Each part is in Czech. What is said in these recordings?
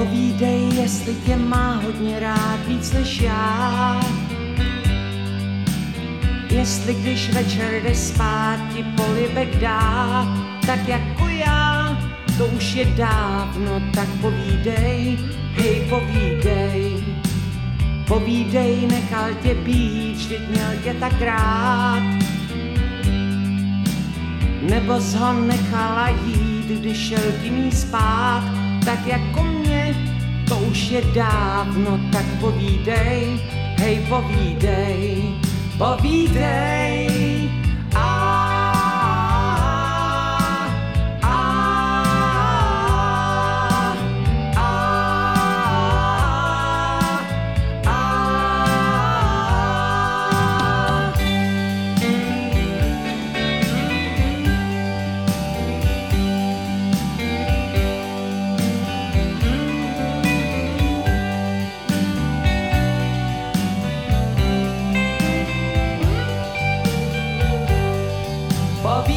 Povídej, jestli tě má hodně rád víc než já. Jestli když večer jde spát, ti polibek dá, tak jako já, to už je dávno, tak povídej, hej povídej. Povídej, nechal tě být, vždyť měl tě tak rád. Nebo ho nechala jít, když šel tím spát, tak jako mě, to už je dávno, tak povídej, hej povídej, povídej.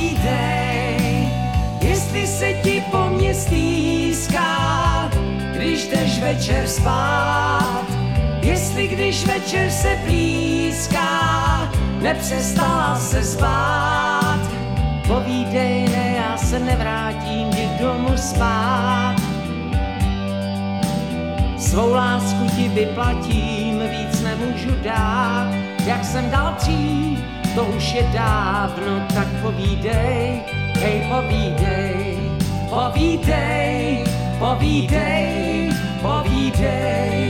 Povídej, jestli se ti po mně stýská, když jdeš večer spát. Jestli když večer se blízká, nepřestala se zbát. Povídej, ne, já se nevrátím ti domů spát. Svou lásku ti vyplatím, víc nemůžu dát, jak jsem dal dřív, to už je dávno, tak povídej, hej povídej, povídej, povídej, povídej.